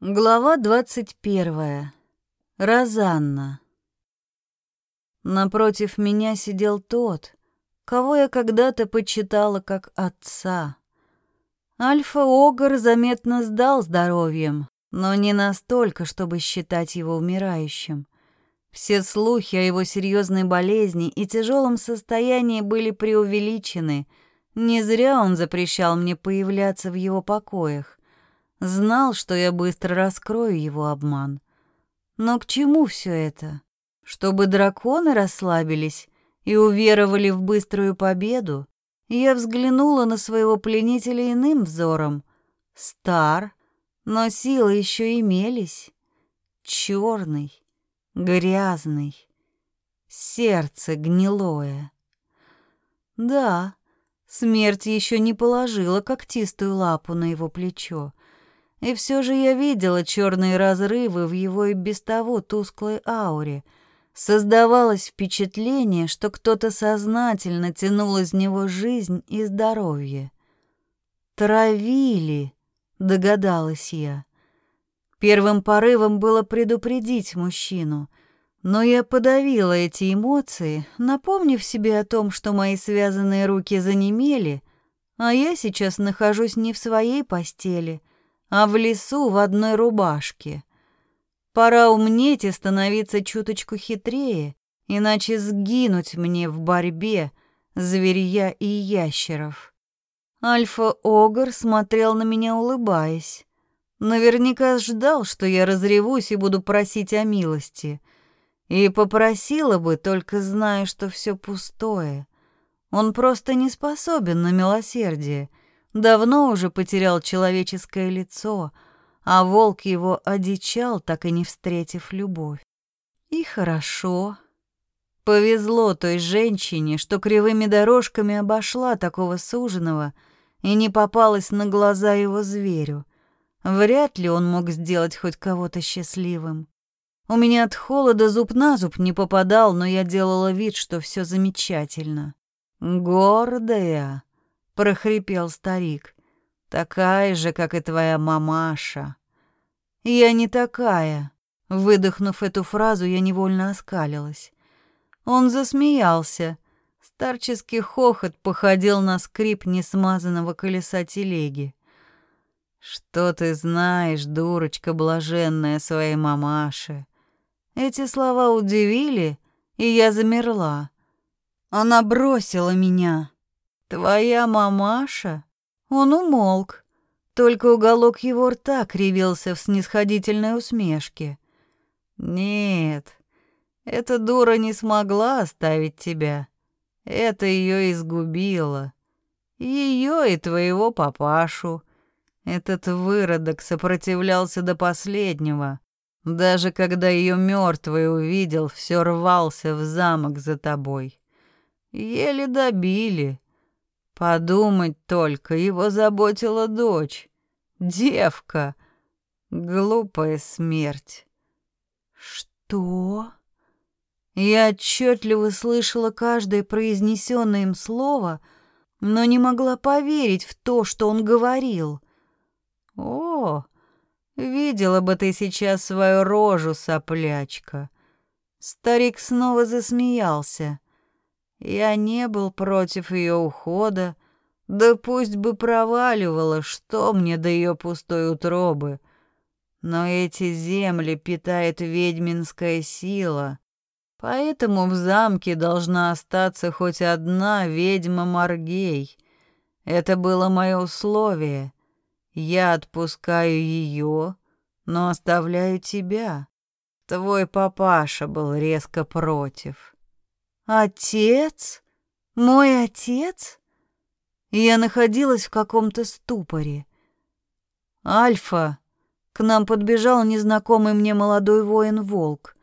Глава двадцать первая. Розанна. Напротив меня сидел тот, кого я когда-то почитала как отца. Альфа-Огр заметно сдал здоровьем, но не настолько, чтобы считать его умирающим. Все слухи о его серьезной болезни и тяжелом состоянии были преувеличены. Не зря он запрещал мне появляться в его покоях. Знал, что я быстро раскрою его обман. Но к чему все это? Чтобы драконы расслабились и уверовали в быструю победу? Я взглянула на своего пленителя иным взором. Стар, но силы еще имелись. Черный, грязный, сердце гнилое. Да, смерть еще не положила когтистую лапу на его плечо. И все же я видела черные разрывы в его и без того тусклой ауре. Создавалось впечатление, что кто-то сознательно тянул из него жизнь и здоровье. «Травили», — догадалась я. Первым порывом было предупредить мужчину, но я подавила эти эмоции, напомнив себе о том, что мои связанные руки занемели, а я сейчас нахожусь не в своей постели — а в лесу в одной рубашке. Пора умнеть и становиться чуточку хитрее, иначе сгинуть мне в борьбе зверья и ящеров. Альфа-Огр смотрел на меня, улыбаясь. Наверняка ждал, что я разревусь и буду просить о милости. И попросила бы, только зная, что все пустое. Он просто не способен на милосердие — давно уже потерял человеческое лицо, а волк его одичал, так и не встретив любовь. И хорошо. Повезло той женщине, что кривыми дорожками обошла такого суженого и не попалась на глаза его зверю. Вряд ли он мог сделать хоть кого-то счастливым. У меня от холода зуб на зуб не попадал, но я делала вид, что все замечательно. Гордая, прохрипел старик. Такая же, как и твоя мамаша. Я не такая. Выдохнув эту фразу, я невольно оскалилась. Он засмеялся. Старческий хохот походил на скрип несмазанного колеса телеги. «Что ты знаешь, дурочка блаженная своей мамаши?» Эти слова удивили, и я замерла. Она бросила меня. «Твоя мамаша?» Он умолк, только уголок его рта кривился в снисходительной усмешке. «Нет, эта дура не смогла оставить тебя. Это ее изгубило. Ее и твоего папашу. Этот выродок сопротивлялся до последнего. Даже когда ее мертвой увидел, все рвался в замок за тобой. Еле добили. Подумать только, его заботила дочь. Девка. Глупая смерть. Что? Я отчетливо слышала каждое произнесенное им слово, но не могла поверить в то, что он говорил. О, видела бы ты сейчас свою рожу, соплячка. Старик снова засмеялся. Я не был против ее ухода, да пусть бы проваливала, что мне до ее пустой утробы. Но эти земли питает ведьминская сила, поэтому в замке должна остаться хоть одна ведьма Маргей. Это было мое условие. Я отпускаю ее, но оставляю тебя. Твой папаша был резко против. Отец? Мой отец? Я находилась в каком-то ступоре. Альфа. К нам подбежал незнакомый мне молодой воин-волк.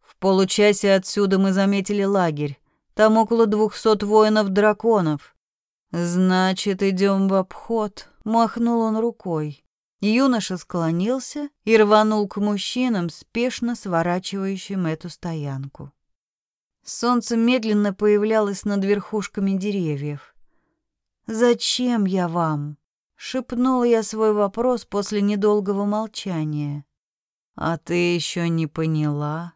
В получасе отсюда мы заметили лагерь. Там около двухсот воинов-драконов. Значит, идем в обход, махнул он рукой. Юноша склонился и рванул к мужчинам, спешно сворачивающим эту стоянку. Солнце медленно появлялось над верхушками деревьев. «Зачем я вам? Шепнула я свой вопрос после недолгого молчания. А ты еще не поняла?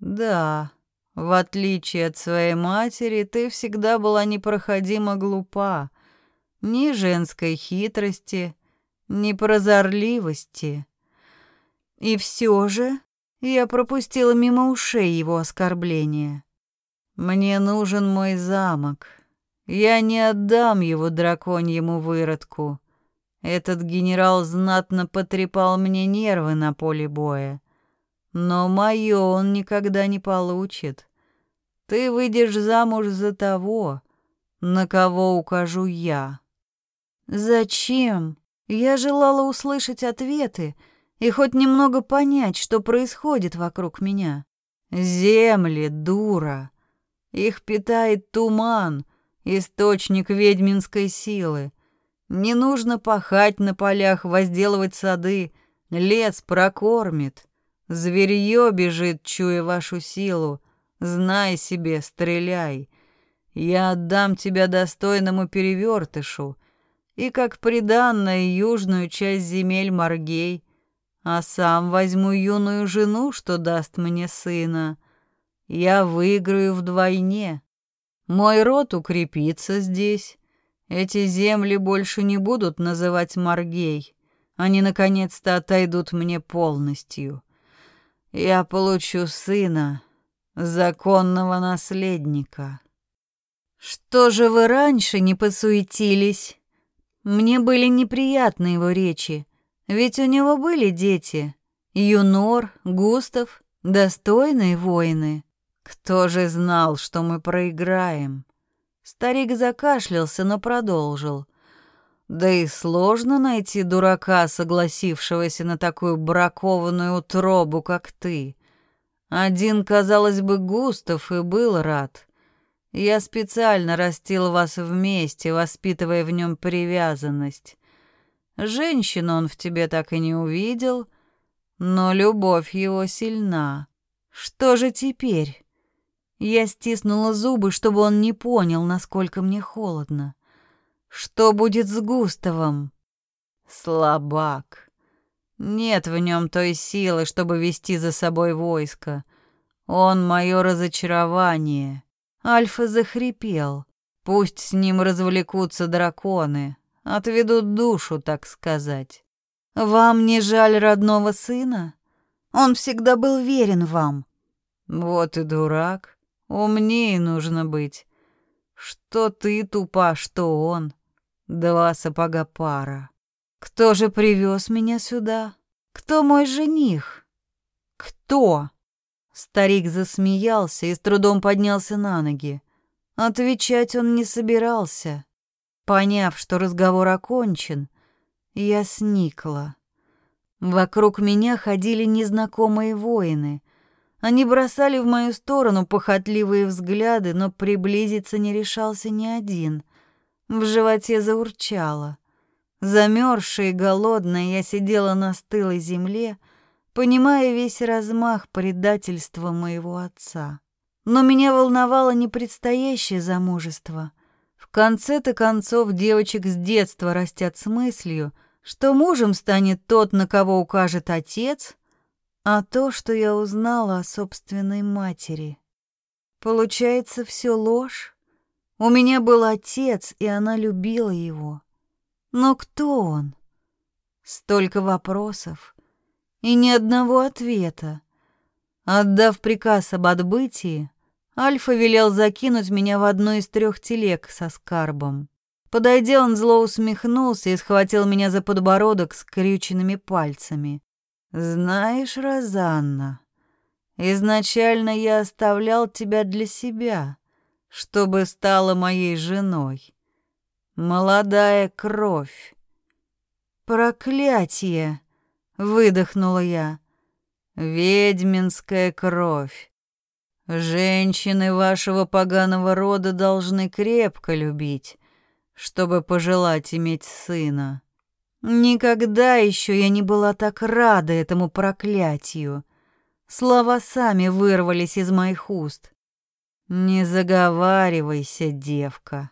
Да, в отличие от своей матери, ты всегда была непроходимо глупа. Ни женской хитрости, ни прозорливости. И все же я пропустила мимо ушей его оскорбления. Мне нужен мой замок. Я не отдам его драконьему выродку. Этот генерал знатно потрепал мне нервы на поле боя. Но мое он никогда не получит. Ты выйдешь замуж за того, на кого укажу я. Зачем? Я желала услышать ответы и хоть немного понять, что происходит вокруг меня. Земли, дура. Их питает туман, источник ведьминской силы. Не нужно пахать на полях, возделывать сады, лес прокормит. Зверье бежит, чуя вашу силу. Знай себе, стреляй. Я отдам тебя достойному перевертышу и как приданное южную часть земель Маргей, а сам возьму юную жену, что даст мне сына. Я выиграю вдвойне. Мой род укрепится здесь. Эти земли больше не будут называть Маргей. Они наконец-то отойдут мне полностью. Я получу сына, законного наследника. Что же вы раньше не посуетились? Мне были неприятны его речи, ведь у него были дети. Юнор, Густав, достойные воины. Кто же знал, что мы проиграем? Старик закашлялся, но продолжил. Да и сложно найти дурака, согласившегося на такую бракованную утробу, как ты. Один, казалось бы, Густав и был рад. Я специально растил вас вместе, воспитывая в нем привязанность. Женщину он в тебе так и не увидел, но любовь его сильна. Что же теперь? Я стиснула зубы, чтобы он не понял, насколько мне холодно. Что будет с Густавом? Слабак. Нет в нем той силы, чтобы вести за собой войско. Он мое разочарование. Альфа захрипел. Пусть с ним развлекутся драконы, отведут душу, так сказать. Вам не жаль родного сына? Он всегда был верен вам. Вот и дурак. Умнее нужно быть. Что ты тупа, что он. Два сапога пара. Кто же привез меня сюда? Кто мой жених? Кто? Старик засмеялся и с трудом поднялся на ноги. Отвечать он не собирался. Поняв, что разговор окончен, я сникла. Вокруг меня ходили незнакомые воины. Они бросали в мою сторону похотливые взгляды, но приблизиться не решался ни один. В животе заурчало. Замерзшая и голодная, я сидела на стылой земле, понимая весь размах предательства моего отца. Но меня волновало не предстоящее замужество. В конце-то концов девочек с детства растят с мыслью, что мужем станет тот, на кого укажет отец, а то, что я узнала о собственной матери. Получается, все ложь? У меня был отец, и она любила его. Но кто он? Столько вопросов и ни одного ответа. Отдав приказ об отбытии, Альфа велел закинуть меня в одну из трех телег со скарбом. Подойдя, он зло усмехнулся и схватил меня за подбородок скрюченными пальцами. Знаешь, Розанна, изначально я оставлял тебя для себя, чтобы стала моей женой. Молодая кровь. Проклятие, выдохнула я. Ведьминская кровь. Женщины вашего поганого рода должны крепко любить, чтобы пожелать иметь сына. Никогда еще я не была так рада этому проклятию. Слова сами вырвались из моих уст. Не заговаривайся, девка.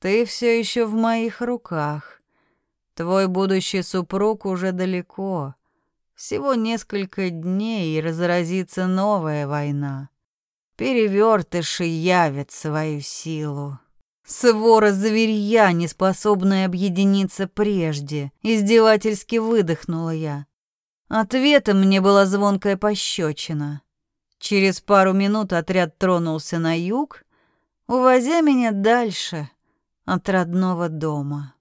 Ты все еще в моих руках. Твой будущий супруг уже далеко. Всего несколько дней, и разразится новая война. Перевертыши явят свою силу. Свора зверья, не способная объединиться прежде, издевательски выдохнула я. Ответом мне была звонкая пощечина. Через пару минут отряд тронулся на юг, увозя меня дальше от родного дома.